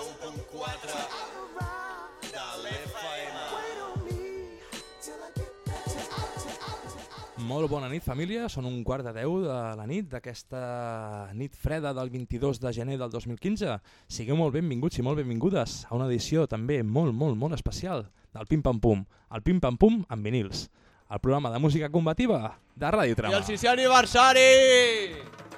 91.4 de l'FM. Molt bona nit, família. Són un quart de deu de la nit d'aquesta nit freda del 22 de gener del 2015. Sigueu molt benvinguts i molt benvingudes a una edició també molt, molt, molt especial del Pim Pam Pum. El Pim Pam Pum amb vinils. El programa de música combativa de Ràdio I Trama. el sisè aniversari!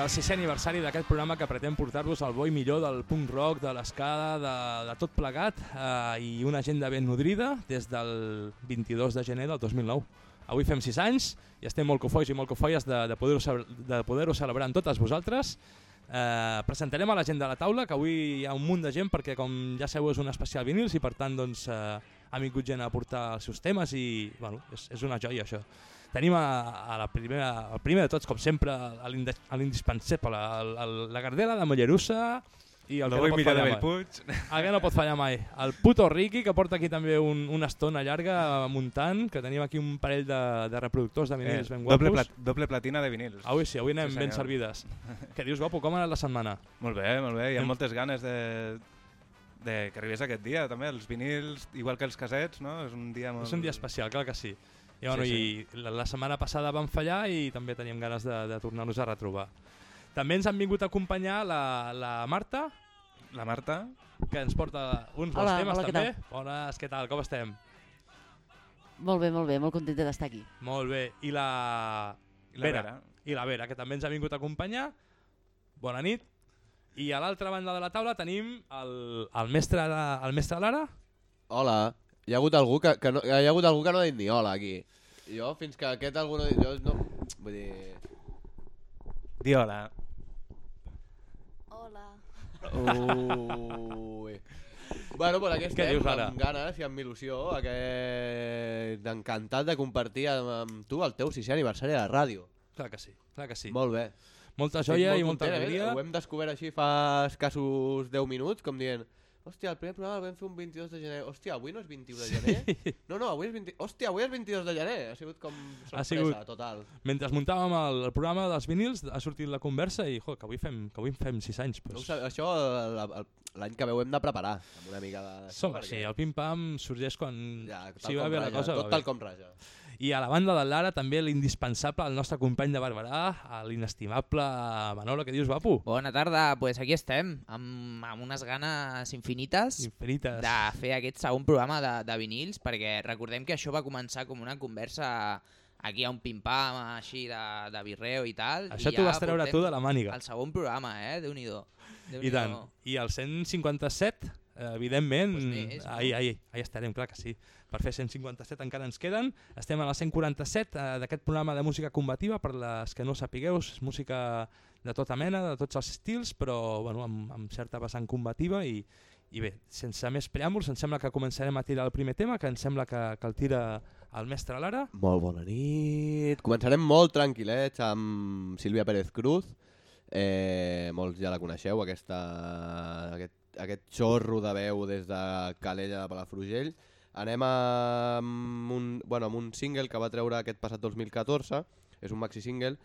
El sisè aniversari d'aquest programa que pretén portar-vos al bo i millor del punk rock, de l'escala, de, de tot plegat eh, i una agenda ben nodrida des del 22 de gener del 2009. Avui fem 6 anys i estem molt cofois i molt cofoies de, de poder-ho ce- de poder celebrar amb totes vosaltres. Eh, presentarem a la gent de la taula, que avui hi ha un munt de gent perquè com ja sabeu és un especial vinils i per tant doncs, eh, ha vingut gent a portar els seus temes i bueno, és, és una joia això. Tenim a, a la primera, el primer de tots, com sempre, a l'indispensable, la Gardela de Mollerussa i el El que no pot fallar mai. El que no pot fallar mai. El puto Ricky, que porta aquí també un, una estona llarga muntant, que tenim aquí un parell de, de reproductors de vinils Eh, ben doble, guapos. plat, doble platina de vinils. Avui sí, avui anem Sí, ben servides. Què dius, guapo? Com ha anat la setmana? Molt bé, molt bé. Hi ha moltes ganes de, de que arribés aquest dia, també. Els vinils, igual que els casets, no? És un dia molt... És un dia especial, clar que sí. I, bueno, Sí, i la, la setmana passada van fallar i també teníem ganes de, de tornar-los a retrobar. També ens han vingut a acompanyar la, la Marta, La Marta, que ens porta uns bons Hola, temes hola, què també. Bones, què tal? Com estem? Molt bé, molt bé, molt contenta d'estar aquí. Molt bé. I la, i la Vera. Vera. I la Vera, que també ens ha vingut a acompanyar. Bona nit. I a l'altra banda de la taula tenim el, el, mestre, el mestre Lara. Hola, hi ha hagut algú que, que no, hi ha hagut algú que no ha dit ni hola aquí. Jo, fins que aquest algú no. Jo no, vull dir... Di hola. Hola. Ui. Bueno, pues aquí Què estem, dius, ara? amb ganes i amb il·lusió, aquest... encantat de compartir amb, amb tu el teu sisè aniversari de la ràdio. Clar que sí, clar que sí. Molt bé. Molta Estic joia molt i molta content, eh? alegria. Ho hem descobert així fa escassos 10 minuts, com dient hòstia, el primer programa el vam fer un 22 de gener. Hòstia, avui no és 21 de gener? No, no, avui és 20... Hòstia, avui és 22 de gener. Ha sigut com sorpresa, sigut. total. Mentre muntàvem el, el programa dels vinils ha sortit la conversa i jo, que avui fem, que avui fem 6 anys. No Pues, sab... Això el- el- l'any que ve ho hem de preparar, amb una mica de... som així, el pim-pam sorgeix quan... Ja, tal si va com bé la raja, cosa, va tot tal com raja. I a la banda del Lara també l'indispensable, el nostre company de Barberà, l'inestimable Manolo, que dius, Vapu? Bona tarda, pues aquí estem, amb, amb unes ganes infinites Infinites. de fer aquest segon programa de, de vinils, perquè recordem que això va començar com una conversa aquí a un pim-pam, així de, de birreo i tal. Això t'ho ja vas treure tu de la màniga. El segon programa, eh? Déu-n'hi-do. Déu I tant. I el 157, eh, evidentment, Pues més, no? ahí, ahí, ahí estarem, clar que sí. Per fer 157 encara ens queden. Estem a la 147 eh, d'aquest programa de música combativa, per les que no sapigueu, és música de tota mena, de tots els estils, però bueno, amb, amb certa vessant combativa i, i bé, sense més preàmbuls, em sembla que començarem a tirar el primer tema, que em sembla que, que el tira el mestre Lara. Molt bona nit. Començarem molt tranquil·lets amb Sílvia Pérez Cruz. Eh, molts ja la coneixeu, aquesta, aquest, aquest xorro de veu des de Calella de Palafrugell. Anem a, amb, un, bueno, amb un single que va treure aquest passat 2014, és un maxi single,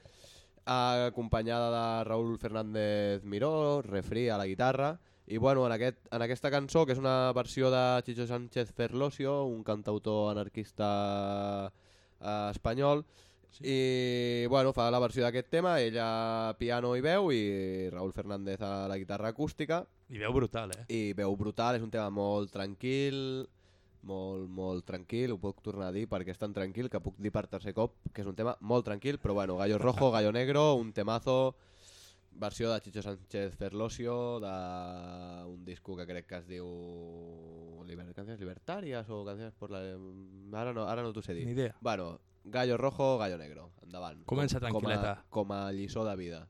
acompanyada de Raúl Fernández Miró, refri a la guitarra, i bueno, en, aquest, en aquesta cançó, que és una versió de Chicho Sánchez Ferlosio, un cantautor anarquista eh, espanyol, i bueno, fa la versió d'aquest tema, ella piano i veu i Raúl Fernández a la guitarra acústica I veu brutal, eh? i veu brutal, és un tema molt tranquil, molt, molt tranquil, ho puc tornar a dir perquè és tan tranquil que puc dir per tercer cop que és un tema molt tranquil, però bueno, Gallo Rojo, Gallo Negro, un temazo, versió de Chicho Sánchez Ferlosio, d'un disco que crec que es diu Liber Canciones Libertarias o Canciones por la... Ara no, ara no t'ho sé dir. Ni idea. Bueno, Gallo Rojo, Gallo Negro, endavant. Comença Com- tranquil·leta. Com a, com a lliçó de vida.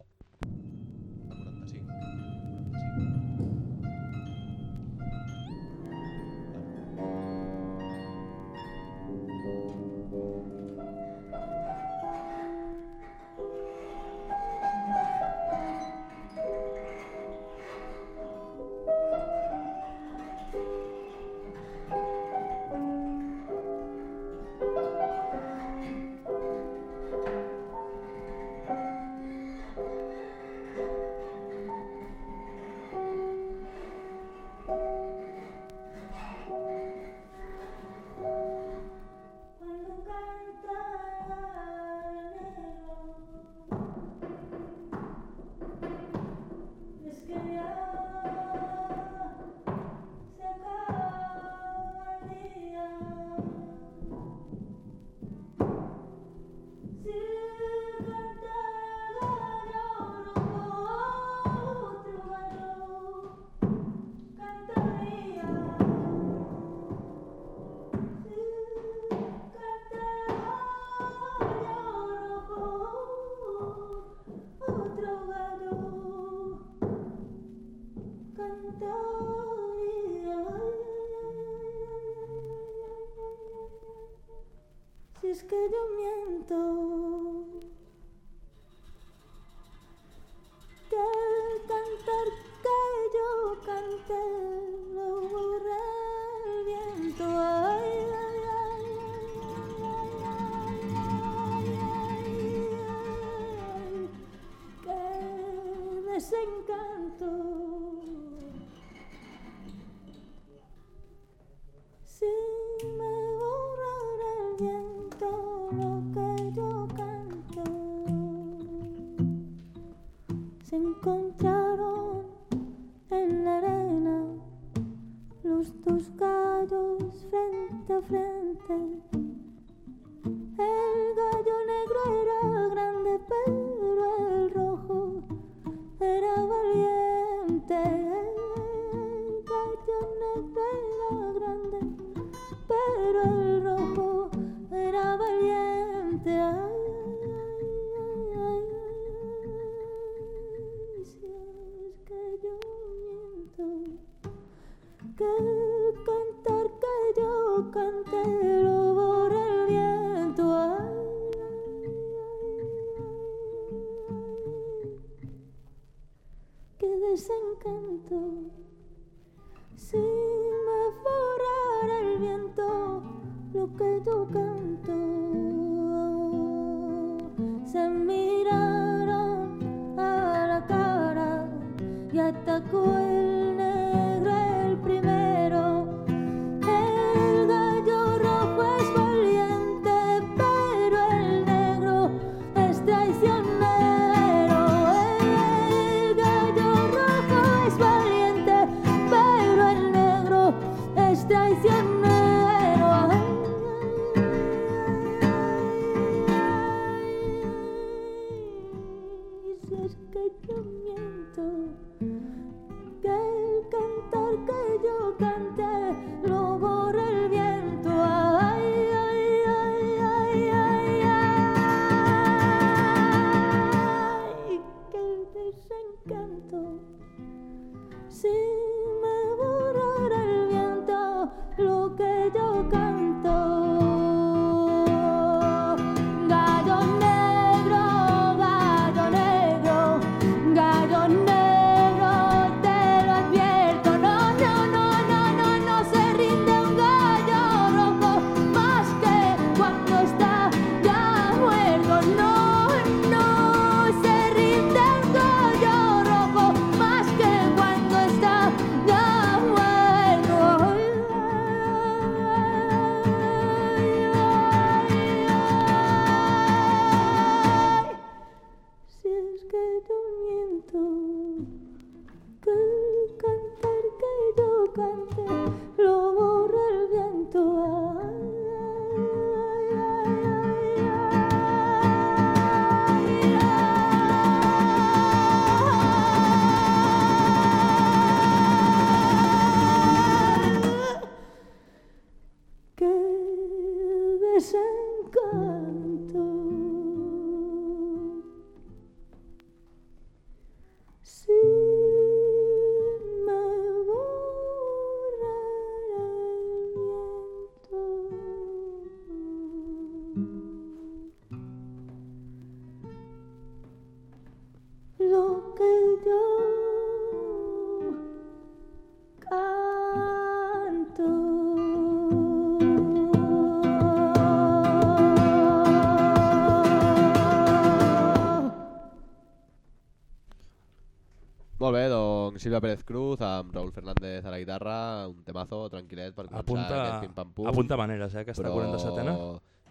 Sílvia Pérez Cruz amb Raúl Fernández a la guitarra, un temazo tranquil·let per començar Apunta, aquest pim-pam-pum. apunta maneres, eh, aquesta 47ena.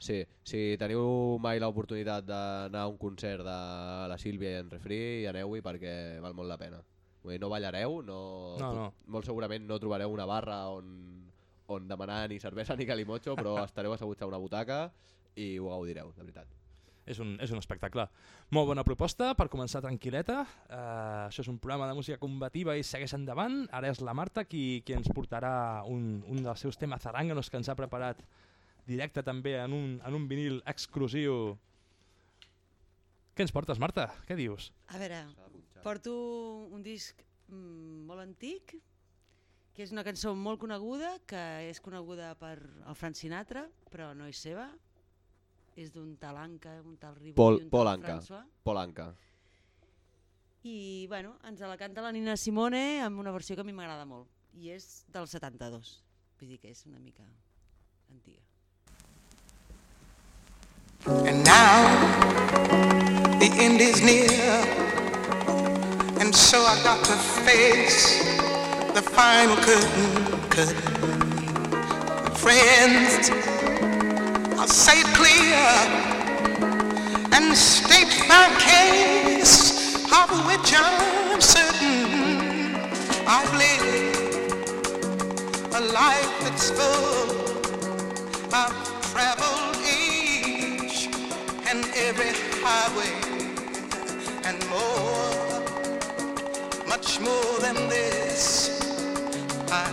Sí, si teniu mai l'oportunitat d'anar a un concert de la Sílvia i en Refri, aneu-hi perquè val molt la pena. Vull dir, no ballareu, no, No, no. molt segurament no trobareu una barra on, on demanar ni cervesa ni calimocho, però estareu asseguts a una butaca i ho gaudireu, de veritat. És un, és un espectacle. Molt bona proposta per començar tranquil·leta. Uh, això és un programa de música combativa i segueix endavant. Ara és la Marta qui, qui ens portarà un, un dels seus temes zaránganos que ens ha preparat directe també en un, en un vinil exclusiu. Què ens portes, Marta? Què dius? A veure, porto un disc mm, molt antic, que és una cançó molt coneguda, que és coneguda per el Frank Sinatra, però no és seva. És d'un tal Anca, un tal Ribó Pol, i un Pol tal Anca. François. Pol Anca. I bueno, ens la canta la Nina Simone amb una versió que a mi m'agrada molt. I és del 72. Vull dir que és una mica antiga. And now the end is near, and so I got to face the final curtain. curtain. Friends, I'll say it clear and state my case of which I'm certain I've lived a life that's full. I've traveled each and every highway and more, much more than this. I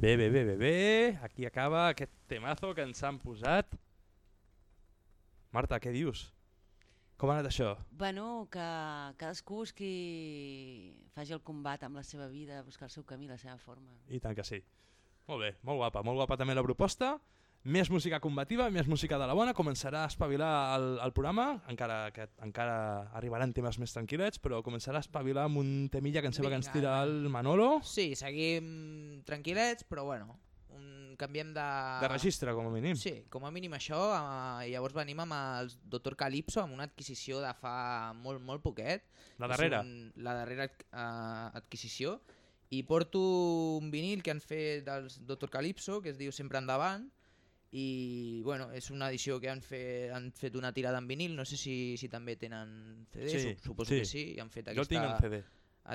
Bé, bé, bé, bé, bé, aquí acaba aquest temazo que ens han posat. Marta, què dius? Com ha anat això? Bueno, que cadascú busqui, faci el combat amb la seva vida, buscar el seu camí, la seva forma. I tant que sí. Molt bé, molt guapa, molt guapa també la proposta. Més música combativa, més música de la bona, començarà a espavilar el, el programa, encara que encara arribaran temes més tranquil·lets, però començarà a espavilar amb un temilla que em sembla Vinga, que ens tira el Manolo. Sí, seguim tranquil·lets, però bueno, un, canviem de... De registre, com a mínim. Sí, com a mínim això, eh, llavors venim amb el Dr. Calypso, amb una adquisició de fa molt, molt poquet. La darrera. Un, la darrera eh, adquisició. I porto un vinil que han fet dels Dr. Calypso, que es diu Sempre Endavant, i bueno, és una edició que han fet, han fet una tirada en vinil, no sé si, si també tenen CD, Sí, Sup- suposo sí. que sí, i han fet Jo aquesta tinc en CD.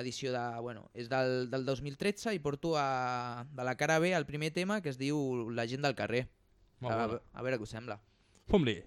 edició de, bueno, és del, del 2013 i porto a, de la cara B el primer tema que es diu La gent del carrer. Molt A, bona. a veure què us sembla. Fum-li.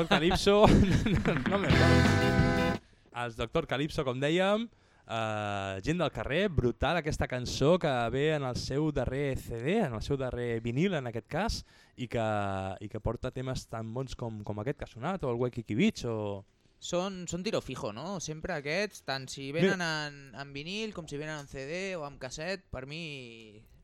Doctor Calypso... no me Els Doctor Calypso, com dèiem, eh, gent del carrer, brutal aquesta cançó que ve en el seu darrer CD, en el seu darrer vinil en aquest cas, i que, i que porta temes tan bons com, com aquest que ha sonat, o el Waikiki Beach, o... Són, són tiro fijo, no? Sempre aquests, tant si venen en, en vinil com si venen en CD o en casset, per mi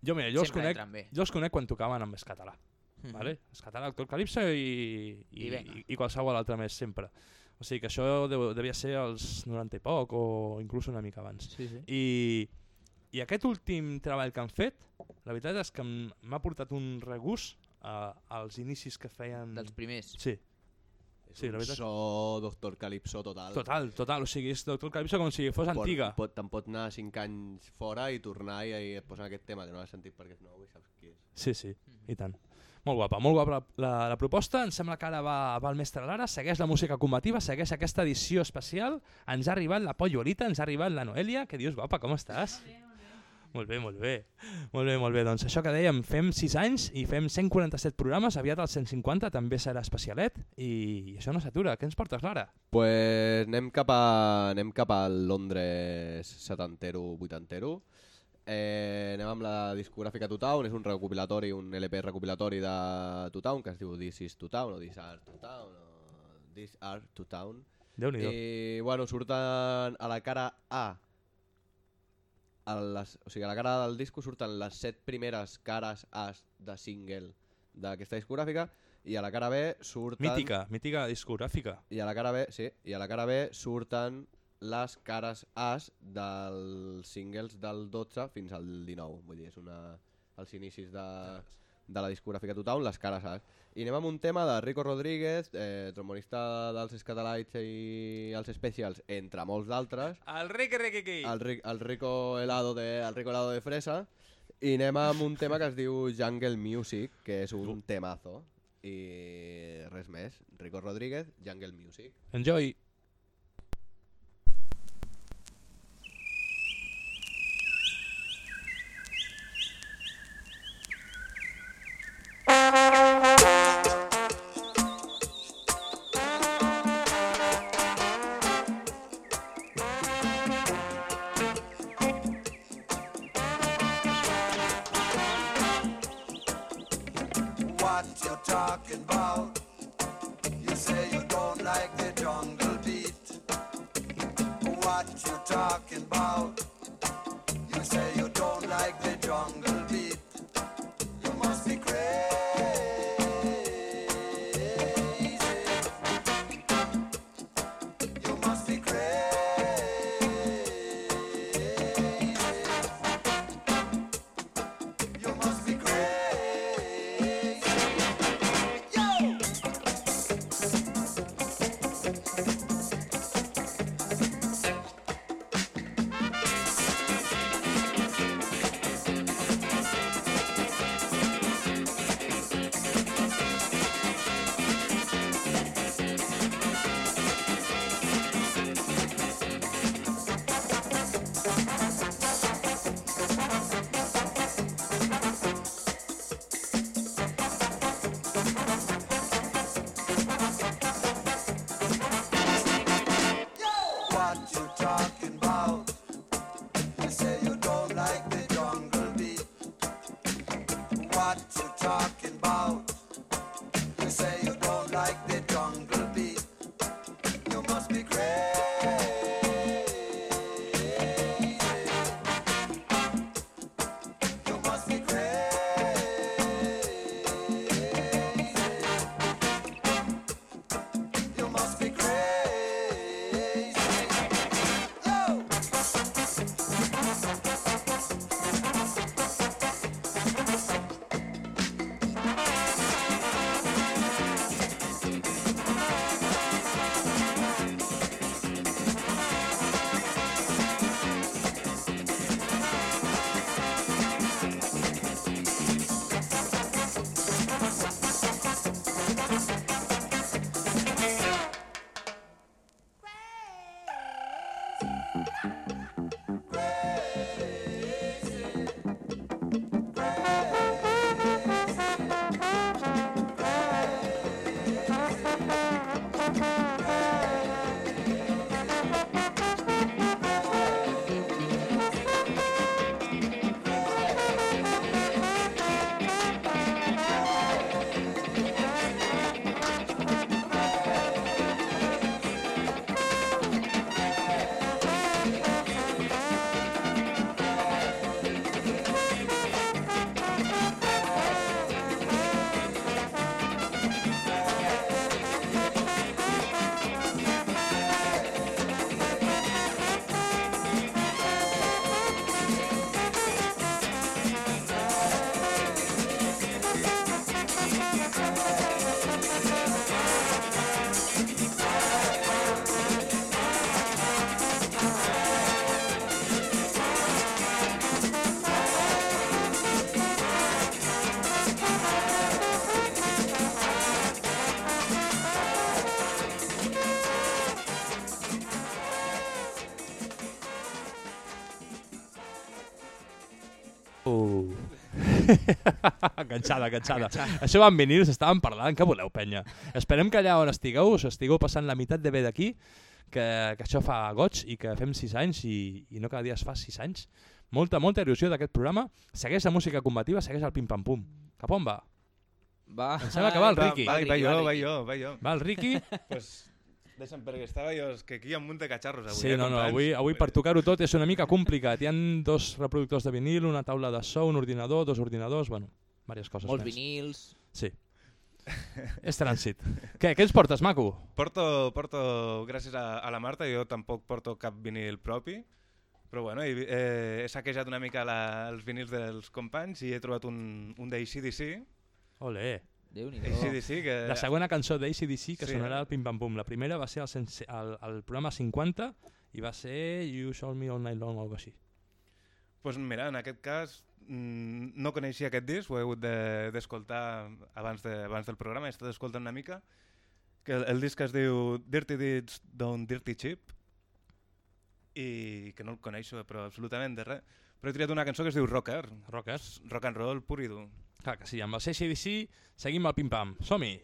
Jo, mira, jo els, conec, jo els conec quan tocaven en més català. Mhm. vale? És català, Doctor Calypso i, i, I i, i qualsevol altre més sempre. O sigui que això deu, devia ser als 90 i poc o inclús una mica abans. Sí, sí. I, I aquest últim treball que han fet, la veritat és que m'ha portat un regust a, als inicis que feien... Dels primers. Sí, És Sí, la veritat. so Doctor Calypso total. total, total. O sigui, és Doctor Calypso com si fos antiga. Pot, te'n pot anar 5 anys fora i tornar i, i et posen aquest tema que no l'has sentit perquè és nou i saps qui és. Sí, sí, i tant. Molt guapa, molt guapa la, la, la proposta. Em sembla que ara va, va el mestre Lara, segueix la música combativa, segueix aquesta edició especial. Ens ha arribat la Polluelita, ens ha arribat la Noelia. Què dius, guapa, com estàs? Molt bé, molt bé. Molt bé, molt bé. Doncs això que dèiem, fem 6 anys i fem 147 programes, aviat el 150 també serà especialet i això no s'atura. Què ens portes, Lara? Pues anem cap, a, anem cap al Londres setantero, vuitantero. Eh, anem amb la discogràfica To Town, és un recopilatori, un LP recopilatori de To Town, que es diu This is To Town, o This are To Town, o This are To Town. Déu-n'hi-do. I, bueno, surten a la cara A, a les, o sigui, a la cara del disco surten les set primeres cares A de single d'aquesta discogràfica, i a la cara B surten... Mítica, mítica discogràfica. I a la cara B, sí, i a la cara B surten les cares As dels singles del 12 fins al 19, vull dir, és una, els inicis de, de la discogràfica total, les cares As. I anem amb un tema de Rico Rodríguez, eh, trombonista dels Scatalites i els Specials, entre molts d'altres, El Ricky Ricky. el, Ri- el Rico helado de el Rico helado de fresa i anem amb un tema que es diu Jungle Music, que és un temazo i res més, Rico Rodríguez, Jungle Music. Enjoy. enganxada, enganxada. Això va en vinils, estàvem parlant, què voleu, penya? Esperem que allà on estigueu us estigueu passant la meitat de bé d'aquí, que, que això fa goig i que fem 6 anys i, i no cada dia es fa 6 anys. Molta, molta il·lusió d'aquest programa. Segueix la música combativa, segueix el pim-pam-pum. Cap on va? Va. Em sembla que va el Va, Riqui. va, va, jo, va jo, va jo. Va el Riqui. pues, deixa'm, perquè estava jo, és que aquí hi ha un munt de catxarros avui. Sí, eh, no, no, avui, avui per tocar-ho tot és una mica complicat. Hi han dos reproductors de vinil, una taula de so, un ordinador, dos ordinadors, bueno, diverses coses Molts més. vinils. Sí. és trànsit. Què, què ens portes, maco? Porto, porto, gràcies a, a la Marta, jo tampoc porto cap vinil propi, però bueno, he, eh, he saquejat una mica la, els vinils dels companys i he trobat un, un d'ACDC. Ole. Déu-n'hi-do. ACDC, que... La segona cançó d'ACDC que Sí, sonarà al Pim Pam Pum. La primera va ser el, sense, el, el programa 50 i va ser You Showed Me All Night Long o alguna així. pues mira, en aquest cas mm, no coneixia aquest disc, ho he hagut de- d'escoltar de, abans, de, abans del programa, he estat escoltant una mica, que el, el disc es diu Dirty Deeds Don't Dirty Cheap, i que no el coneixo, però absolutament de res. Però he triat una cançó que es diu Rocker. Rockers. Rock and roll pur i dur. Clar que sí, amb el ACDC seguim el Pim Pam. Som-hi!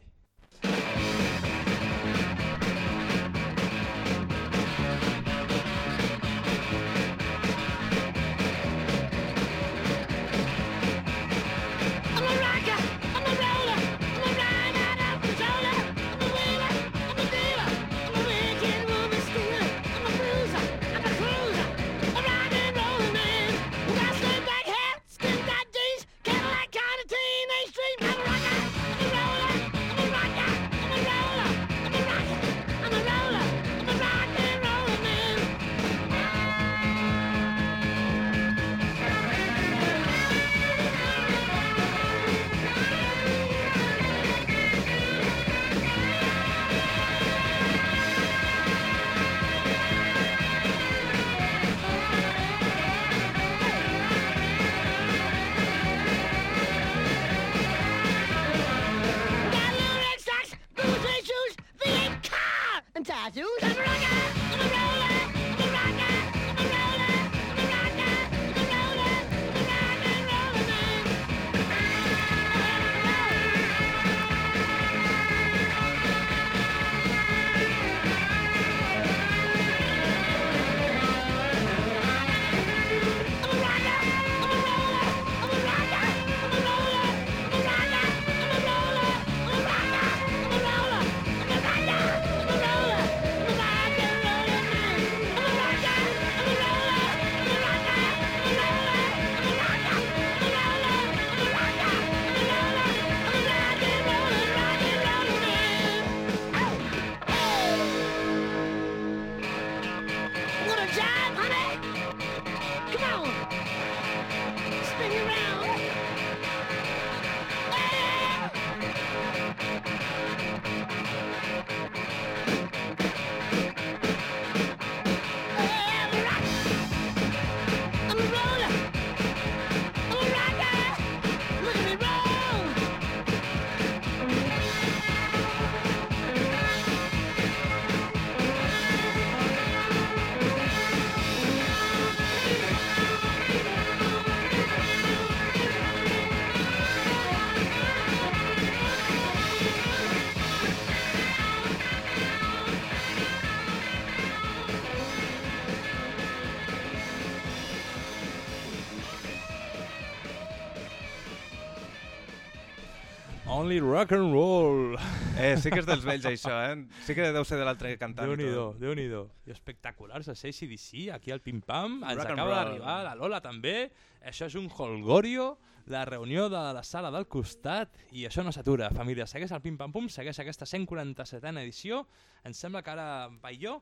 Only rock and roll. Eh, sí que és dels vells això, eh? Sí que deu ser de l'altre cantant. Déu-n'hi-do, tot. Déu-n'hi-do. I espectaculars, a CDC, aquí al Pim Pam. Ens Rock acaba d'arribar la Lola també. Això és un holgorio, la reunió de la sala del costat, i això no s'atura. Família, segueix el Pim Pam Pum, segueix aquesta 147a edició. Em sembla que ara vaig jo.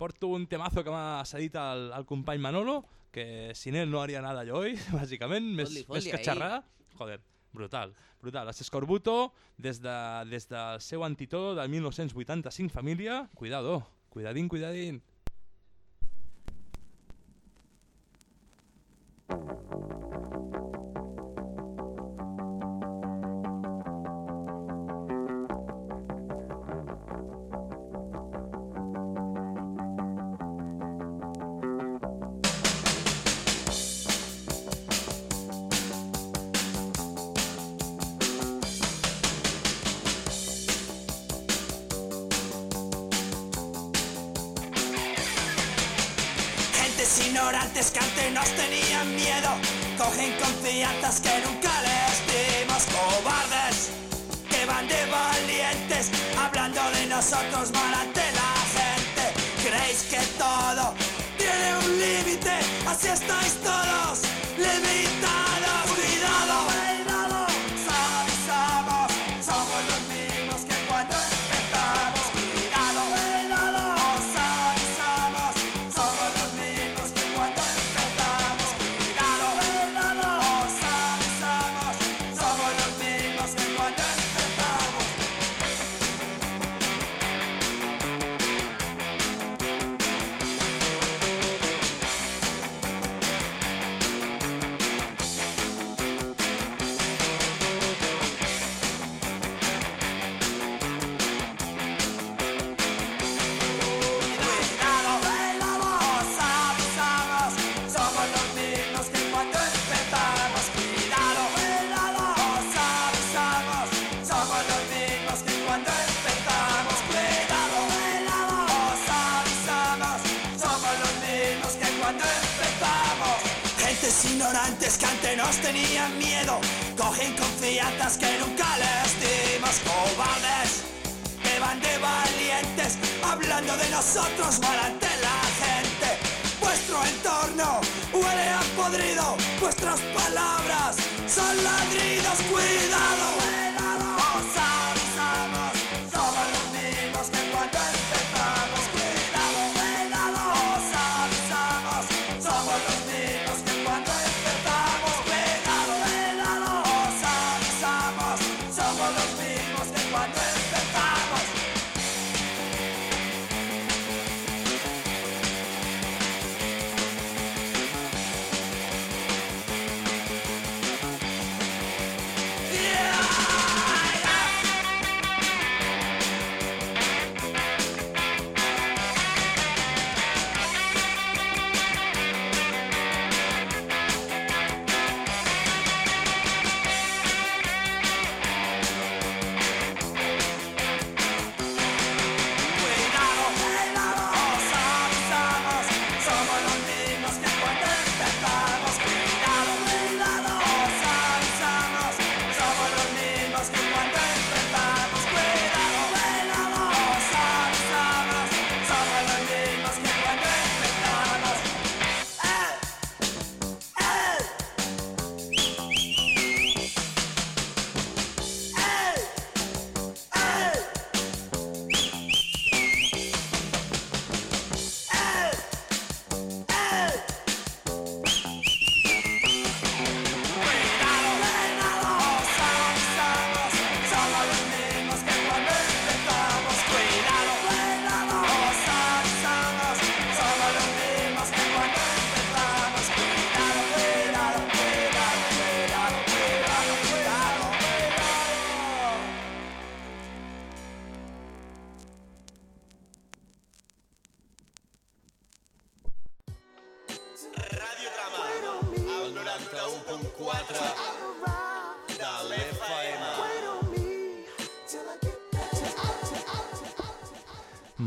Porto un temazo que m'ha cedit el, el company Manolo, que sin él no haría nada yo hoy, bàsicament, més, Fot-li, més fot-li que ahí. xerrar. Joder, brutal, brutal. Escorbuto, des, de, des del seu antitó del 1985, família, cuidado, cuidadín, cuidadín. I'm ignorantes que antes nos tenían miedo, cogen confianzas que nunca les dimos. Cobardes que van de valientes, hablando de nosotros mal tenían miedo, cogen confianzas que nunca les dimos. Cobardes que van de valientes, hablando de nosotros mal ante la gente. Vuestro entorno huele a podrido, vuestras palabras son ladridos.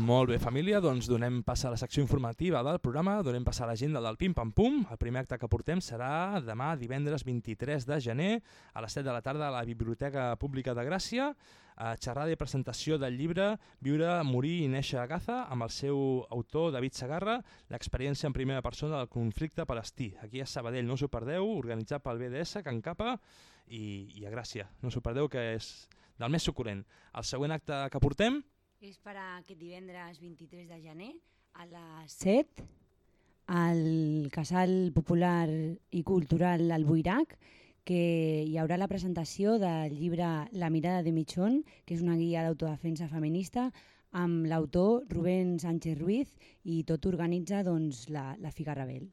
Molt bé, família, doncs donem pas a la secció informativa del programa, donem pas a l'agenda del Pim Pam Pum. El primer acte que portem serà demà, divendres 23 de gener, a les 7 de la tarda a la Biblioteca Pública de Gràcia, a xerrada i presentació del llibre Viure, morir i néixer a Gaza, amb el seu autor David Sagarra, l'experiència en primera persona del conflicte palestí. Aquí a Sabadell, no us ho perdeu, organitzat pel BDS, Can Capa i, i a Gràcia. No us ho perdeu, que és del més suculent. El següent acte que portem És per aquest divendres 23 de gener a les 7 al Casal Popular i Cultural al Buirac que hi haurà la presentació del llibre La mirada de Michón, que és una guia d'autodefensa feminista, amb l'autor Rubén Sánchez Ruiz i tot organitza doncs, la, la Figa Rebel.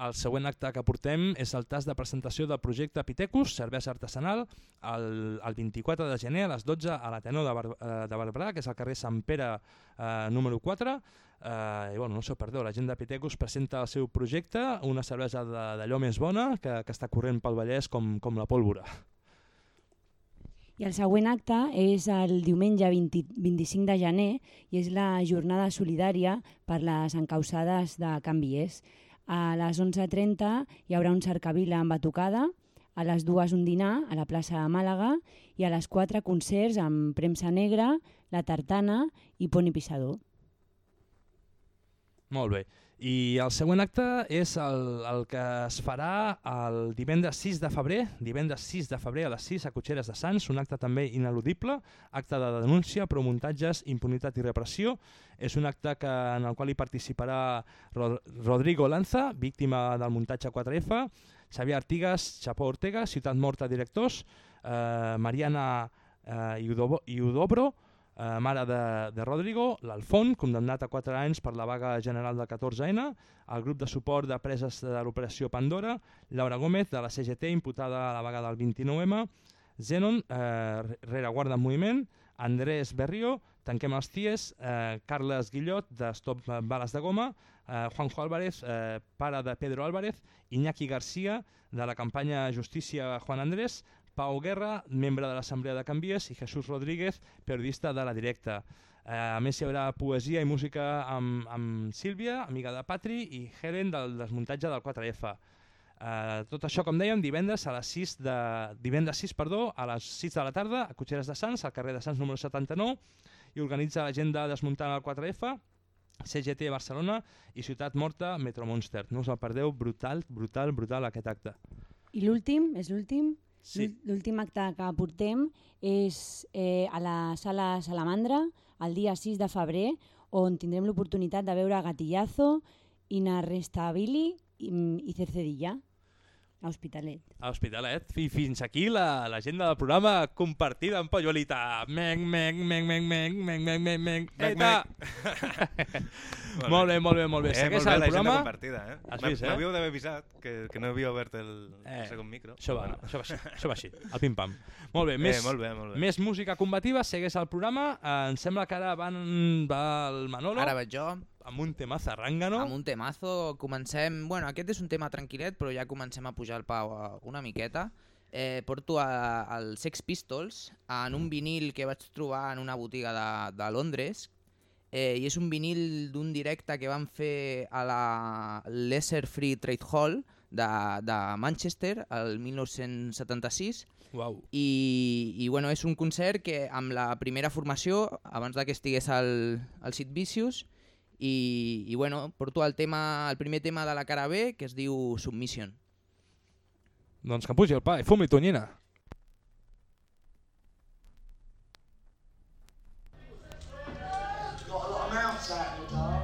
El següent acte que portem és el tas de presentació del projecte Pitecus, cervesa artesanal, el, el 24 de gener a les 12 a l'Ateneu de, Bar, eh, de Barberà, que és al carrer Sant Pere eh, número 4. Eh, i bueno, no us ho perdeu, la gent de Pitecus presenta el seu projecte, una cervesa d'allò més bona que, que està corrent pel Vallès com, com la pólvora. I el següent acte és el diumenge 20, 25 de gener i és la jornada solidària per les encausades de Can Vies. A les 11.30 hi haurà un cercavila amb batucada, a les dues un dinar a la plaça de Màlaga i a les 4 concerts amb Premsa Negra, La Tartana i Poni Pissador. Molt bé. I el següent acte és el, el que es farà el divendres 6 de febrer, divendres 6 de febrer a les 6 a Cotxeres de Sants, un acte també ineludible, acte de denúncia, promuntatges, impunitat i repressió. És un acte que, en el qual hi participarà Ro Rodrigo Lanza, víctima del muntatge 4F, Xavier Artigas, Chapó Ortega, Ciutat Morta directors, eh, Mariana eh, Iudobo- Iudobro, eh, mare de, de Rodrigo, l'Alfon, condemnat a 4 anys per la vaga general del 14N, el grup de suport de preses de l'operació Pandora, Laura Gómez, de la CGT, imputada a la vaga del 29M, Zenon, eh, rereguarda en moviment, Andrés Berrio, Tanquem els Ties, eh, Carles Guillot, de Stop Bales de Goma, eh, Juanjo Álvarez, eh, pare de Pedro Álvarez, Iñaki García, de la campanya Justícia Juan Andrés, Pau Guerra, membre de l'Assemblea de Canvies, i Jesús Rodríguez, periodista de La Directa. Eh, a més, hi haurà poesia i música amb, amb Sílvia, amiga de Patri, i Helen del desmuntatge del 4F. Eh, tot això, com dèiem, divendres a les 6 de divendres 6, perdó, a les 6 de la tarda a Cotxeres de Sants, al carrer de Sants número 79, i organitza l'agenda Desmuntant el 4F, CGT Barcelona i Ciutat Morta Metro Monster. No us el perdeu, brutal, brutal, brutal aquest acte. I l'últim, és l'últim? Sí. L'ú- L'últim acte que portem és eh, a la sala Salamandra, el dia 6 de febrer, on tindrem l'oportunitat de veure Gatillazo, Inarrestabili i, i Cercedilla, a Hospitalet. A Hospitalet. I fins aquí la- l'agenda del programa compartida amb Polluelita. Meng, meng, meng, meng, meng, meng, meng, meng, meng. Eta! molt bé, molt bé, molt bé. Eh, Segueix molt bé el programa. compartida, eh? Has vist, eh? M'havíeu d'haver avisat que, que no havia obert el Eh, segon micro. Això va, Bueno. això va així, això va així, el pim-pam. Molt bé, Eh, més, molt bé, molt bé. més música combativa, segueix el programa. Eh, em sembla que ara van, va el Manolo. Ara vaig jo. Amb un tema zarrangano. Amb un temazo. Comencem... Bueno, aquest és un tema tranquil·let, però ja comencem a pujar el pau a una miqueta. Eh, porto a- al Sex Pistols en un vinil que vaig trobar en una botiga de, de Londres eh, i és un vinil d'un directe que van fer a la Lesser Free Trade Hall de, de Manchester el 1976 Uau. i, i bueno, és un concert que amb la primera formació, abans de que estigués al, al Sid Vicious, i, i bueno, porto el, tema, el primer tema de la cara B, que es diu Submission. Doncs que pugi el pa i fumi tonyina. Got a lot of mouths out in the dark.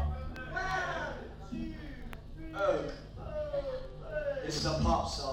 Oh. This is a pop song.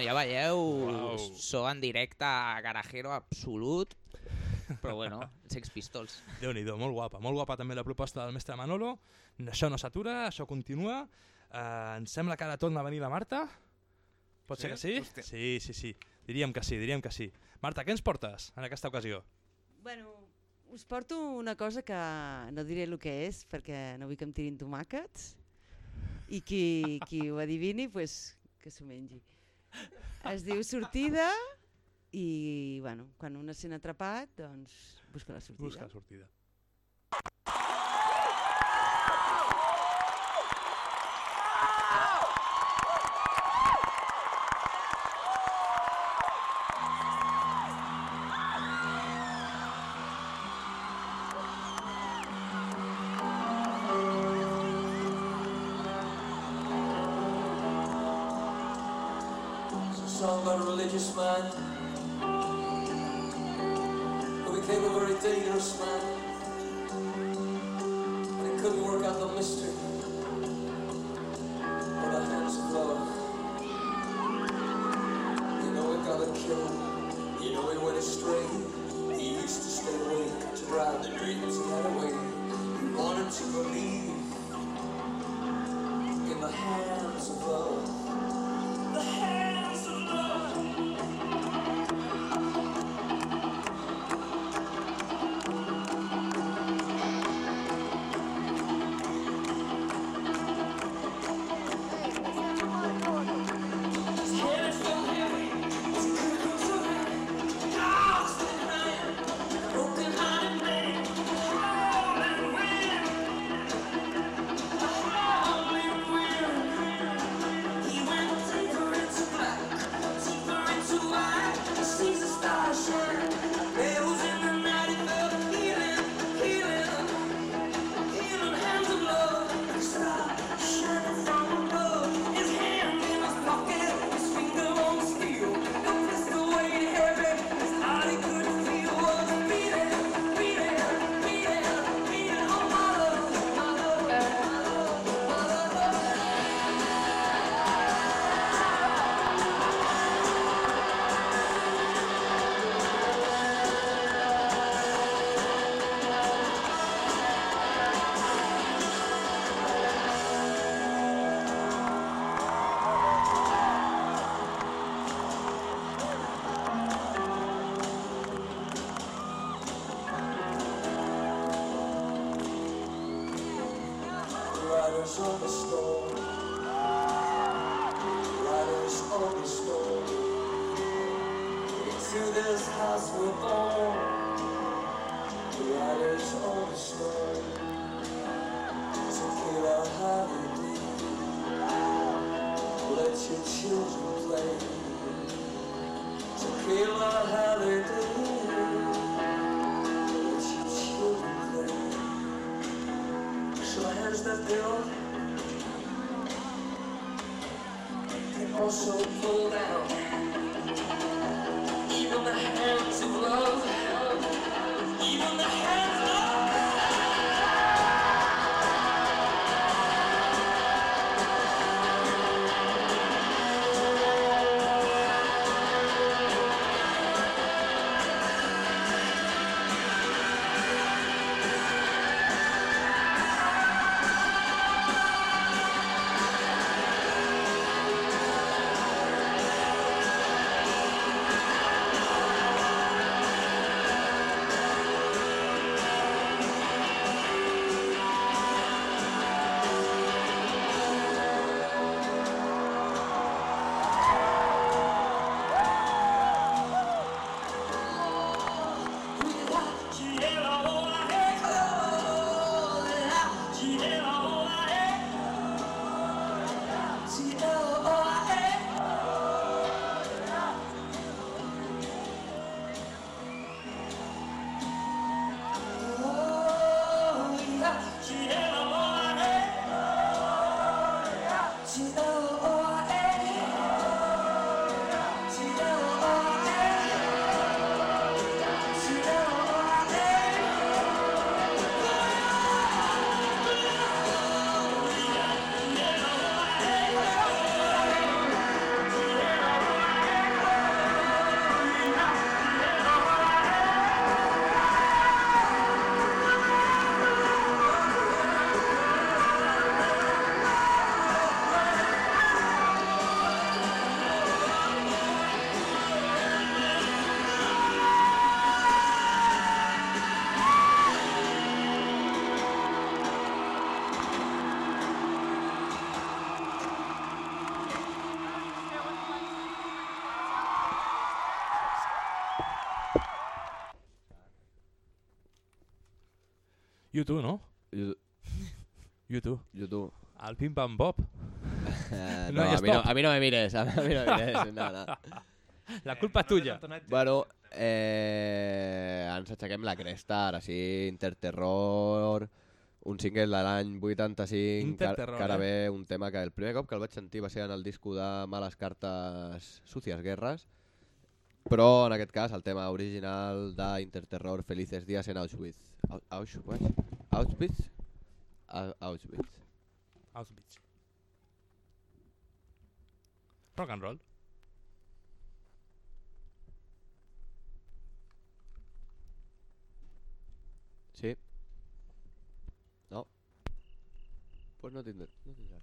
Bueno, ja veieu, so en directe garajero absolut, però bueno, Sex Pistols. déu nhi molt guapa. Molt guapa també la proposta del mestre Manolo. Això no s'atura, això continua. Uh, em sembla que ara torna a venir la Marta. Pot Sí? ser que sí? Hòstia. Sí, sí, sí. Diríem que sí, diríem que sí. Marta, què ens portes en aquesta ocasió? Bueno, us porto una cosa que no diré el que és perquè no vull que em tirin tomàquets i qui, qui ho adivini pues, que s'ho mengi. Es diu sortida i bueno, quan un es sent atrapat doncs busca la sortida. Busca la sortida. It's a song by a religious man who became a very dangerous man and he couldn't work out the mystery of the hands of love. You know he got a killed, you know he went astray. He used to stay awake to ride the dreams he had away. He wanted to believe Build can also pull down. Even the hands of love, YouTube, no? YouTube. YouTube. YouTube. El Pim Pam Pop. Eh, No no, a, mi no, a mi no me mires, a mi no me mires. No, no. La culpa és tuya. Bueno, eh, ens aixequem la cresta, ara sí, Interterror, un single de l'any 85, Interterror, que ara eh? ve un tema que el primer cop que el vaig sentir va ser en el disco de Males Cartes Sucias Guerres, però en aquest cas el tema original d'Interterror Felices Días en Auschwitz. Au- Auschwitz? Auschwitz? Au- Auschwitz. Auschwitz. Rock and roll. Sí. No. Pues no tindràs, no tindràs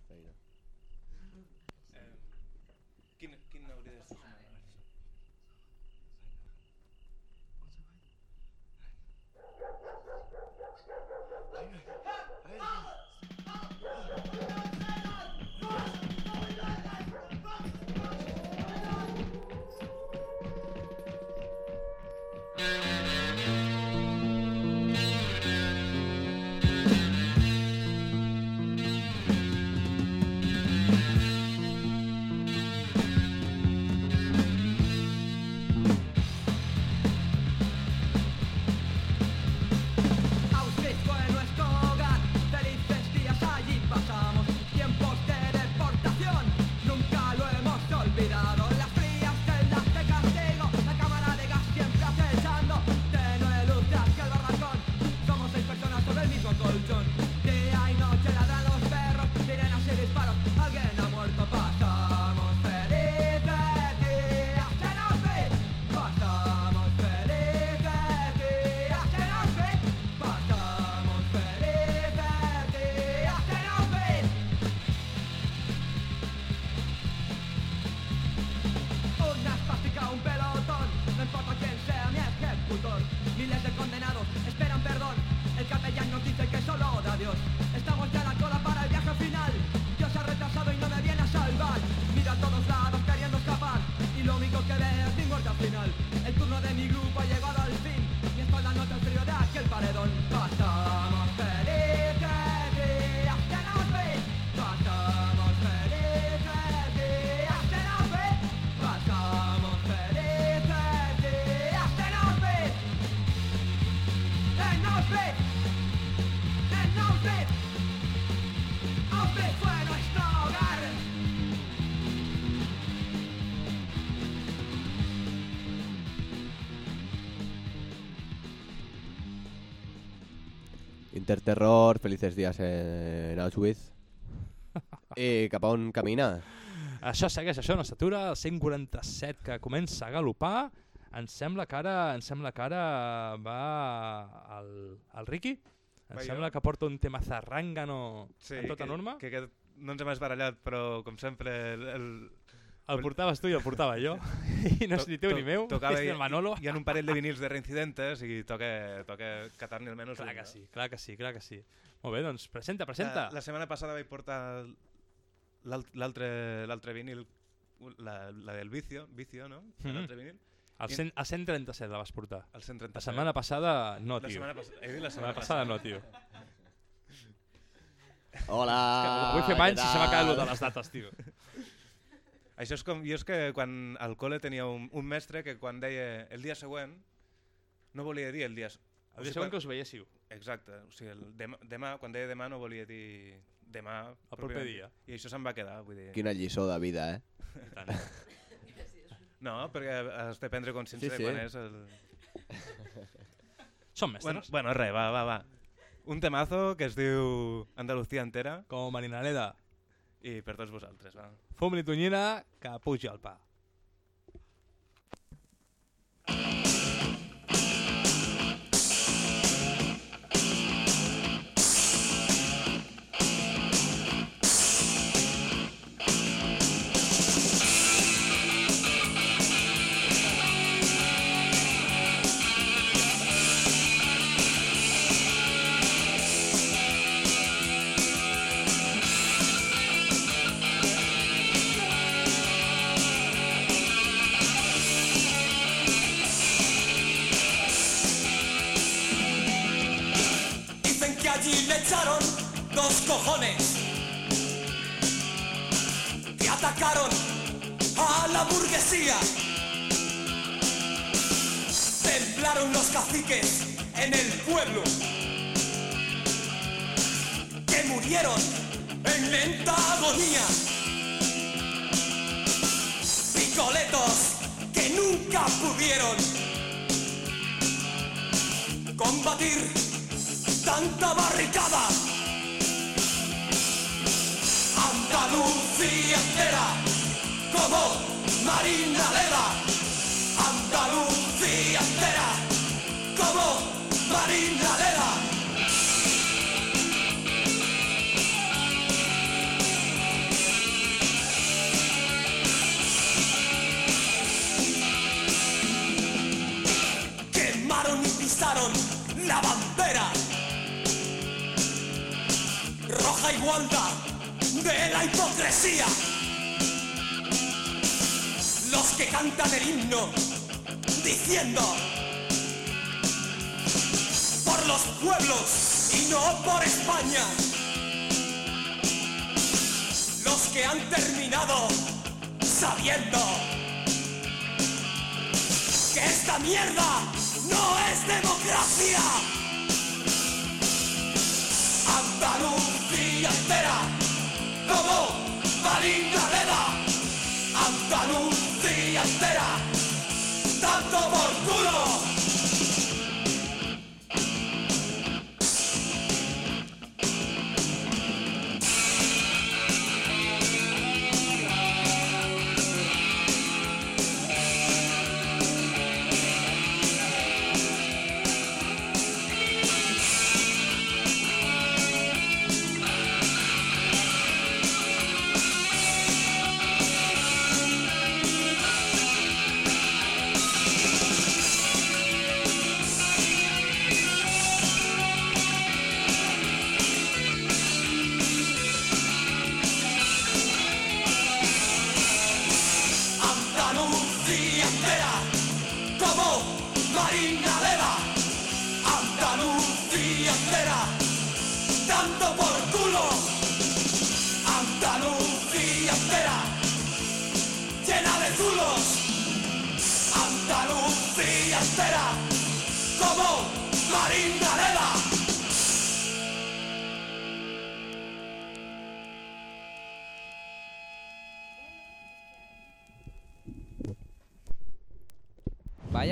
Interterror, Felices Días en Auschwitz. I cap a on camina? Això segueix, això no s'atura, el 147 que comença a galopar, em sembla que ara, em sembla que ara va el, el Ricky, em Va jo. sembla que porta un tema zarrangano Sí, en tota que, norma. Que, aquest no ens hem esbarallat, però com sempre... El, el, El portaves tu i el portava jo, i no és ni teu ni meu, tocava és i- del Manolo. Hi ha un parell de vinils de reincidentes i toca, toca catar-ne almenys Clar un, que sí, clar que sí, clar que sí. Molt bé, doncs presenta, presenta. La, la setmana passada vaig portar l'alt- l'altre l'altre vinil, la, la del Vicio, Vicio, no? Mhm. L'altre vinil. El, cent, el 137 la vas portar. El 137. La setmana passada no, La tio. setmana pas- he dit la La setmana passada passada. no, tio. Hola, És que vull fer què anys i se m'ha quedat de les dates, tio. Això és com, jo és que quan al col·le tenia un, un mestre que quan deia el dia següent no volia dir el dia... El dia següent que us veiéssiu. Exacte, o sigui, el demà, demà, quan deia demà no volia dir demà... El proper dia. I això se'n va quedar, vull dir... Quina lliçó de vida, eh? I tant. No, perquè has de prendre consciència Sí, de sí. quan és el... Som Bueno, mestres. bueno, res, va, va, va. Un temazo que es diu Andalucía entera. Com Marinaleda. I per tots vosaltres, va. Fum-li tonyina, que pugi el pa. Cojones que atacaron a la burguesía. Temblaron los caciques en el pueblo que murieron en lenta agonía. Picoletos que nunca pudieron combatir tanta barricada. Andalucía como Marina Leda. Andalucía entera como Marina Leda. Quemaron y pisaron la bandera roja igualdad de la hipocresía. Los que cantan el himno diciendo por los pueblos y no por España. Los que han terminado sabiendo que esta mierda no es democracia. Andalucía entera como Marín Galera Andalucía entera Tanto por culo.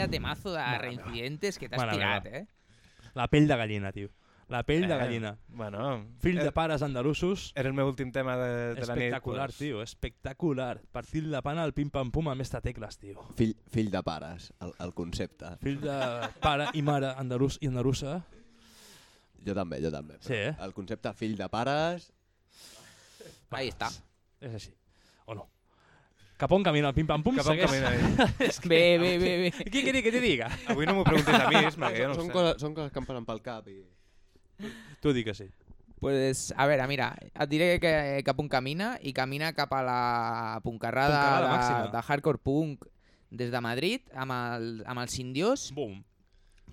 Vaya temazo de Mare reincidentes que t'has tirat, eh? La pell de gallina, tio. La pell de Eh, gallina. bueno, Fill de eh, pares andalusos. Era el meu últim tema de, de la nit. Espectacular, pues. tio, espectacular. Per fill de pana, el pim-pam-pum amb esta tecles, tio. Fill, fill de pares, el, el concepte. Fill de pare i mare andalús i andalusa. Jo també, jo també. Sí, eh? El concepte fill de pares... Ahí està. És així. Cap on camina el pim-pam-pum? Cap on segueix- camina ell. És que- Bé, bé, bé, bé. Què queria que te diga? Avui no m'ho preguntis a mi, Isma, que jo no ho són, sé. coses, són coses que em passen pel cap i... Tu di que sí. Pues, a veure, mira, et diré que cap on camina i camina cap a la puncarrada, Puncarrada de, màxima. de hardcore punk des de Madrid amb el, amb el Sindiós. Bum.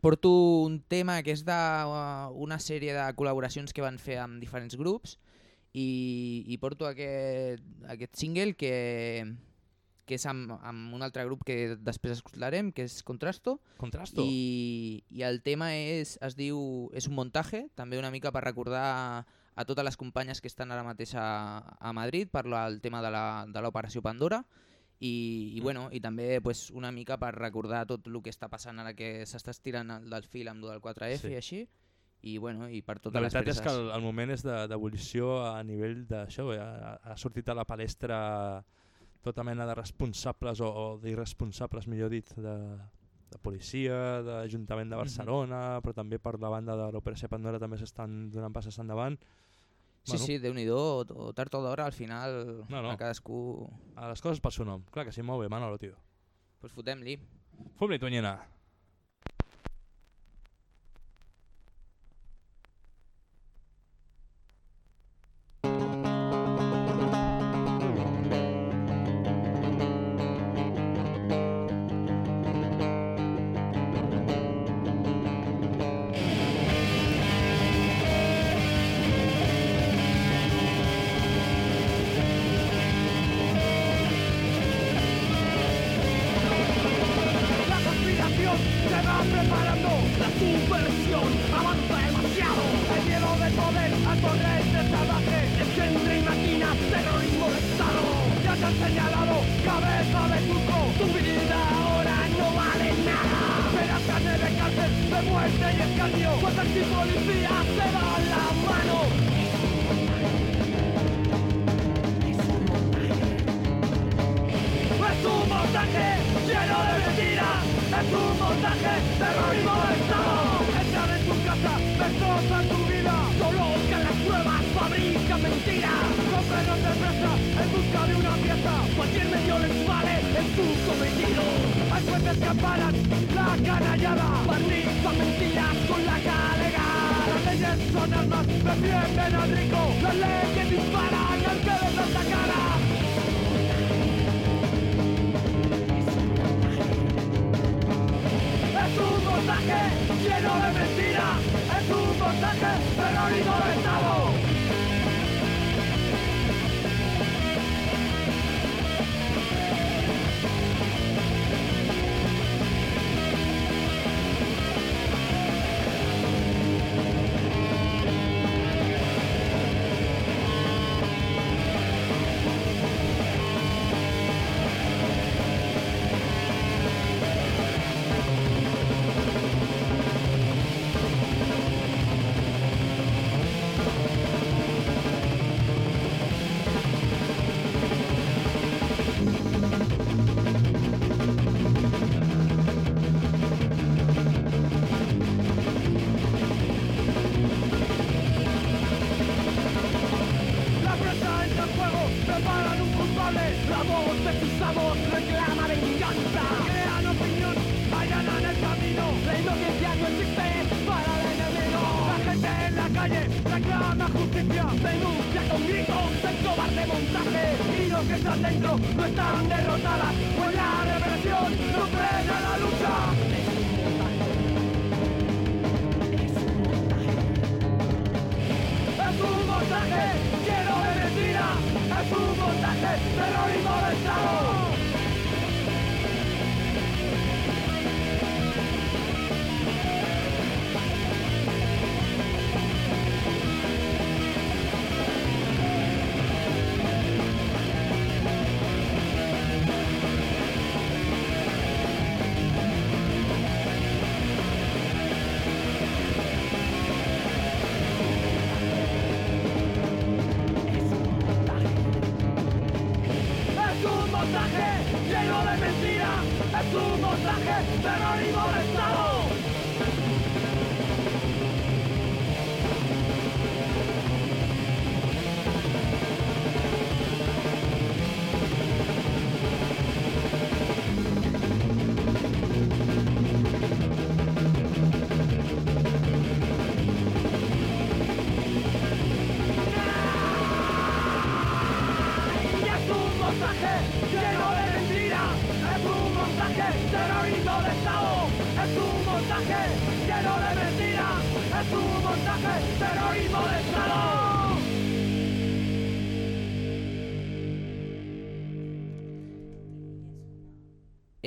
Porto un tema que és d'una sèrie de col·laboracions que van fer amb diferents grups i, i porto aquest, aquest single que, que és amb, amb un altre grup que després escoltarem, que és Contrasto. Contrasto. I, i el tema és, es diu, és un montatge, també una mica per recordar a totes les companyes que estan ara mateix a, a Madrid per la, el tema de la- de l'operació Pandora i, i, bueno, i també pues, una mica per recordar tot el que està passant ara que s'està estirant el del fil amb el del 4F Sí. i així i, bueno, i per totes La les veritat és preses. que el, el moment és de- d'evolució a nivell d'això. eh, Ha, ha sortit a la palestra tota mena de responsables o, o d'irresponsables, millor dit, de, de policia, d'Ajuntament de Barcelona, però també per la banda de l'Operació Pandora també s'estan donant passes endavant. Sí, sí, Déu-n'hi-do, o, o tard o d'hora, al final No, no. a cadascú... A les coses pel seu nom. Clar que sí, molt bé, Manolo, tio. Pues fotem-li. Fum-li, Tonyena.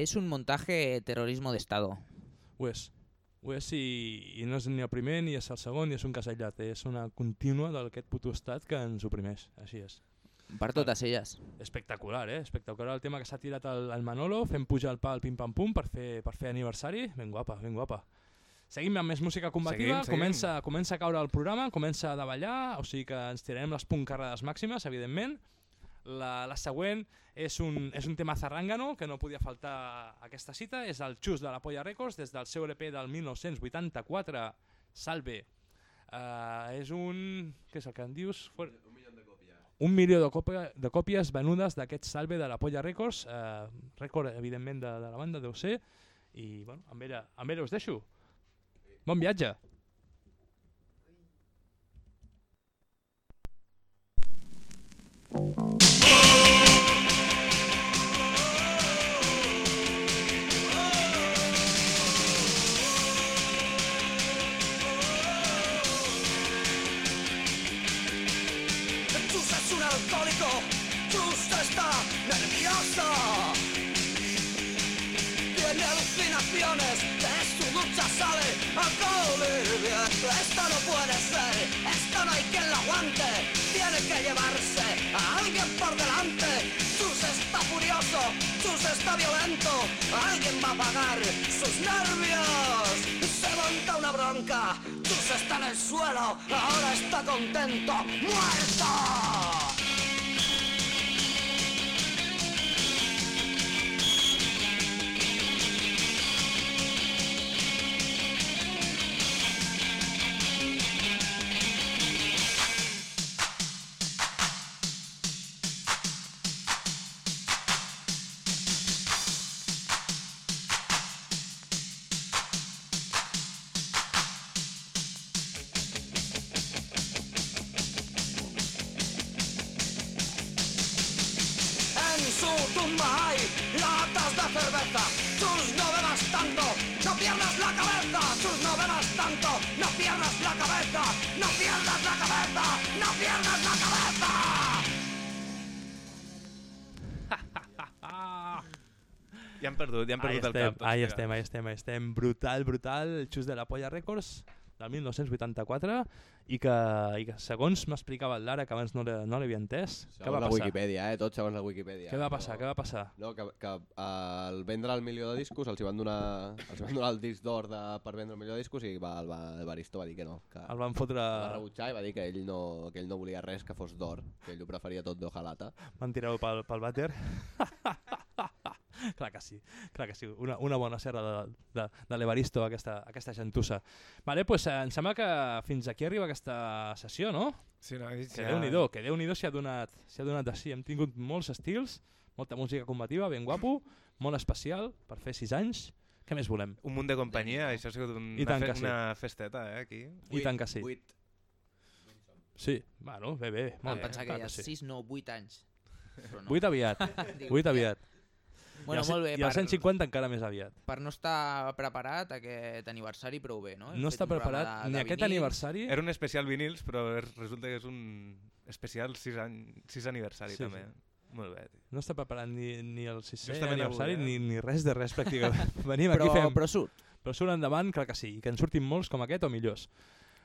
És un montaje terrorismo d'Estado. Ho és. Ho és i, i no és ni el primer, ni és el segon, ni és un casellat. És una contínua d'aquest puto estat que ens oprimeix. Així és. Per totes elles. Espectacular, eh? Espectacular el tema que s'ha tirat el, el Manolo, fent pujar el pa al pim-pam-pum per fer, per fer aniversari. Ben guapa, ben guapa. Seguim amb més música combativa, Seguim, seguim. Comença, comença a caure el programa, comença a davallar, o sigui que ens tirarem les puncarrades màximes, evidentment. La, la següent és un, és un tema zarrangano que no podia faltar a aquesta cita, és el Xus de la Polla Records des del seu LP del 1984, Salve. Uh, és un... què és el que en dius? Un milió de còpies. Un milió de, còpia, de còpies venudes d'aquest Salve de la Polla Records, uh, rècord evidentment de, de la banda deu ser, i bueno, amb ella, amb ella us deixo. Bon viatge! Chus Chus está nervioso. Tiene alucinaciones, de su ducha sale y bien. Esto no puede ser, esto no hay quien lo aguante. Tiene que llevarse a alguien por delante. Chus está furioso, Sus está violento, alguien va a pagar sus nervios. Se monta una bronca, Sus está en el suelo, ahora está contento, muerto. Ja hem perdut, ja hem Ahí perdut el estem, cap. ahí estem, ahí estem, ahí estem. Brutal, brutal. El Xus de la Polla Records del 1984 i que, i que segons m'explicava el Lara, que abans no l'he no l'havia entès, què Segons va la passar? Wikipedia, eh? Tot segons la Wikipedia. Què va passar? Què va passar? No, que, que al vendre el milió de discos els hi van donar, els van donar el disc d'or de, per vendre el milió de discos i va, el, va, el Baristo va dir que no. Que El van fotre... el va rebutjar i va dir que ell no, que ell no volia res que fos d'or, que ell ho preferia tot d'hojalata. Van tirar-ho pel, pel vàter. clar que sí, clar que sí. Una, una bona serra de, de, de l'Evaristo, aquesta, aquesta gentussa. Vale, pues, eh, em sembla que fins aquí arriba aquesta sessió, no? Sí, no, Que ja- Déu-n'hi-do, que Déu-n'hi-do s'hi ha donat, ha donat de sí. Hem tingut molts estils, molta música combativa, ben guapo, molt especial, per fer sis anys. Què més volem? Un munt de companyia, això ha sigut un, una, que sí. una festeta, eh, aquí. I tant que sí. Vuit. Sí, bueno, bé, bé. Vam Molt bé, pensar que hi ha sí. 6, no, 8 anys. Però no. Vuit aviat, Dic, vuit ja. aviat. Bueno, I el, molt bé, I el per- 150 encara més aviat. Per no estar preparat aquest aniversari prou bé, no? Hem No està preparat de- ni de aquest vinils. aniversari... Era un especial vinils, però és- resulta que és un especial 6 any, 6 aniversari Sí, també. sí. Molt bé, tio. No està preparat ni, ni el 6è Justament aniversari avui, eh? ni, ni res de res pràcticament. Venim Però- aquí fem... però surt. Però surt endavant, clar que sí. I que en surtin molts com aquest o millors.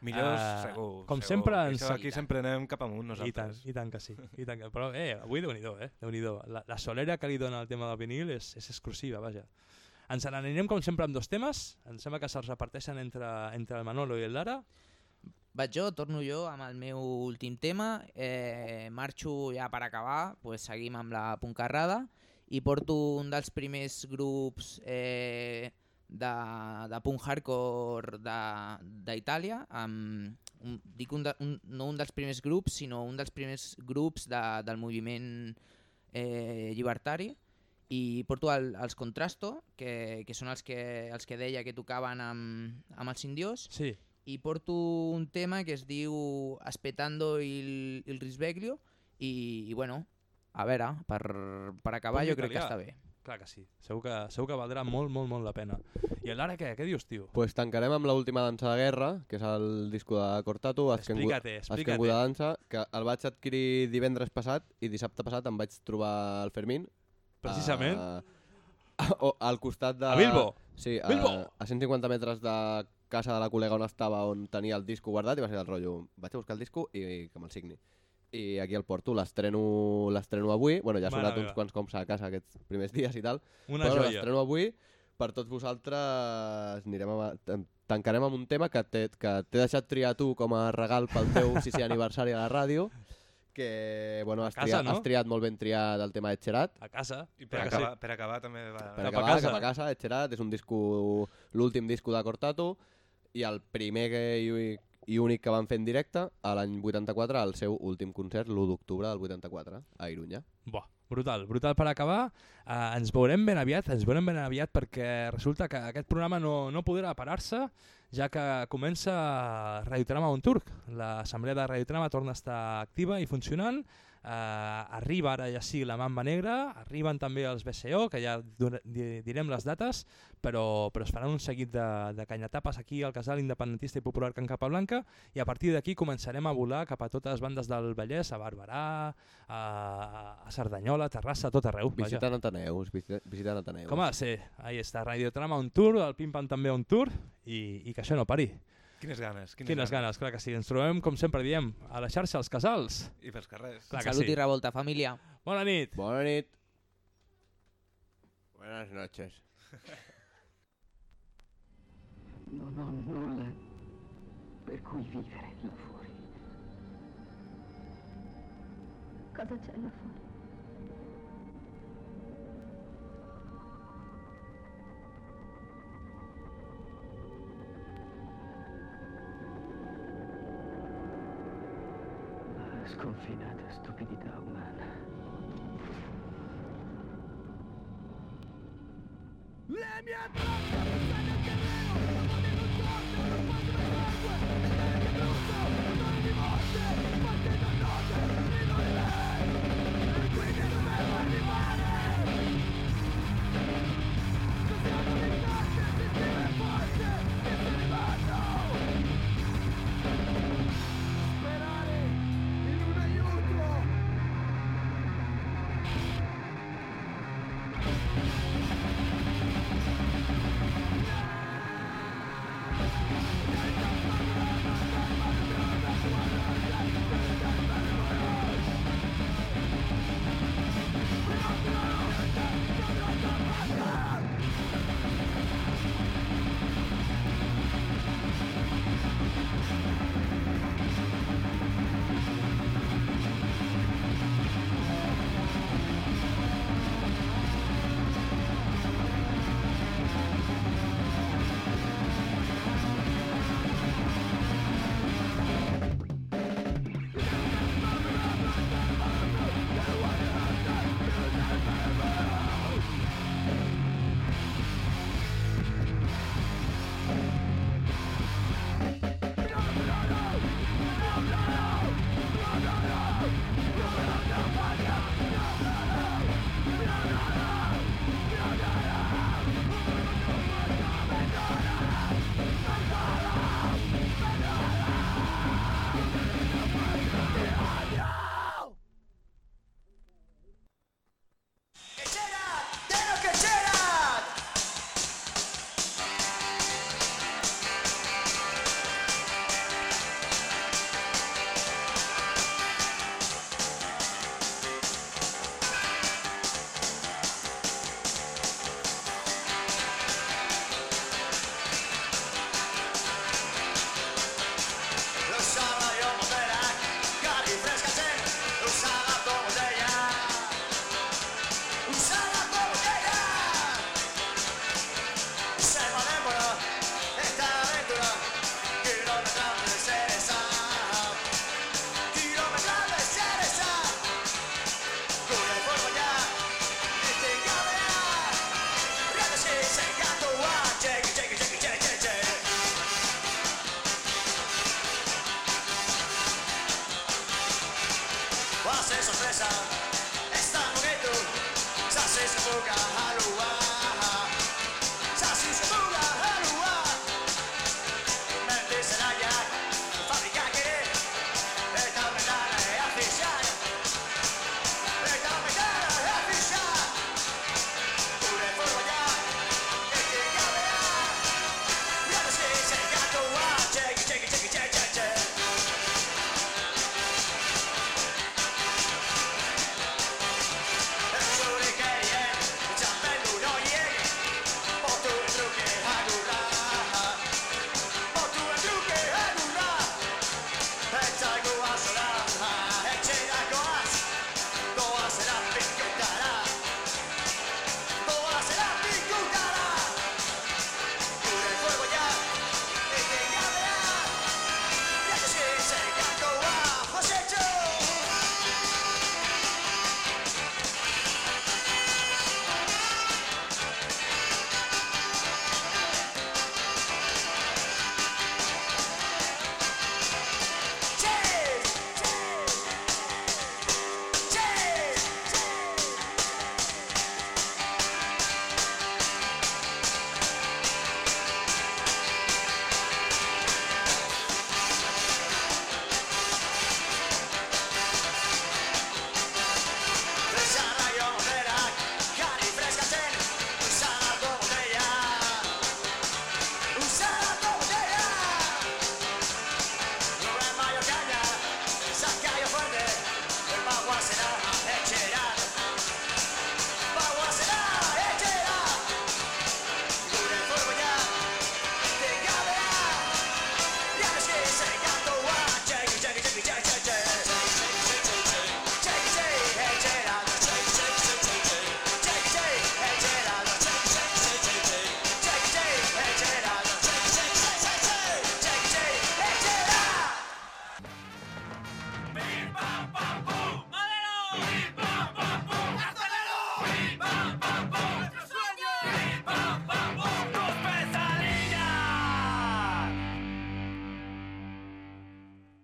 Millors, Ah, segur. Com segur. sempre... Ens... Això aquí sempre anem cap amunt I tant, nosaltres. i tant que sí. I tant que... Però eh, avui déu-n'hi-do, eh? déu nhi la, la solera que li dona el tema del vinil és, és exclusiva, vaja. Ens n'anirem com sempre amb dos temes. Em sembla que se'ls reparteixen entre, entre el Manolo i el Lara. Vaig jo, torno jo amb el meu últim tema, eh, marxo ja per acabar, pues seguim amb la puncarrada i porto un dels primers grups eh, de, de punk hardcore d'Itàlia, amb un, dic un de, un, no un dels primers grups, sinó un dels primers grups de, del moviment eh, llibertari, i porto el, els Contrasto, que, que són els que, els que deia que tocaven amb, amb els indios, sí. i porto un tema que es diu Aspettando il, il risveglio, i, i bueno, a veure, per, per acabar Punk jo crec que italià. està bé. Clar que sí. Segur que, segur que valdrà molt, molt, molt la pena. I el Lara què? Què dius, tio? Pues tancarem amb l'última dansa de guerra, que és el disco de Cortatu, Askengu, Explica't, explica't. Askengu de dansa, que el vaig adquirir divendres passat i dissabte passat em vaig trobar el Fermín. Precisament. A, o, al costat de... A Bilbo? Sí, a, Bilbo! a 150 metres de casa de la col·lega on estava, on tenia el disco guardat, i va ser el rotllo, vaig a buscar el disco i, i que me'l signi. I aquí el porto, l'estreno l'estreno avui, bueno, ja ha sonat uns quants cops a casa aquests primers dies i tal, Una però joia. l'estreno avui, per tots vosaltres anirem a, tan- tancarem amb un tema que t'he que t'he deixat triar tu com a regal pel teu sisè aniversari a la ràdio, que bueno, has, casa, triat, no? has triat molt ben triat el tema de Xerat. A casa. I per, que acabar, per acabar també va... Per Cap a acabar, casa. cap a casa, Etxerat, és un disco, l'últim disco de Cortato, i el primer que, i, únic que van fer en directe, a l'any 84, al seu últim concert, l'1 d'octubre del 84, a Irunya. Buah, brutal, brutal per acabar. Uh, ens veurem ben aviat, ens veurem ben aviat perquè resulta que aquest programa no, no podrà parar-se ja que comença Radiotrama on Turc. L'assemblea de Radiotrama torna a estar activa i funcionant. Uh, arriba ara ja sí la Mamba Negra, arriben també els BCO, que ja direm les dates, però, però es faran un seguit de, de canyatapes aquí al casal independentista i popular Can Capablanca i a partir d'aquí començarem a volar cap a totes les bandes del Vallès, a Barberà, a, a Cerdanyola, a Terrassa, a tot arreu. vaja. Visitant Ateneus, visita- visitant Ateneus. Com ha de ser? Ahí està, Radiotrama on tour, el Pim Pam també on tour i, i que això no pari. Quines ganes. Quines, Quines ganes, clar que sí. Ens trobem, com sempre diem, a la xarxa, als casals. I pels carrers. Clar Salut sí. i revolta, família. Bona nit. Bona nit. Buenas noches. Non ho nulla per cui vivere là fuori. Cosa c'è là fuori? Sconfinata stupidità umana. Le mie braccia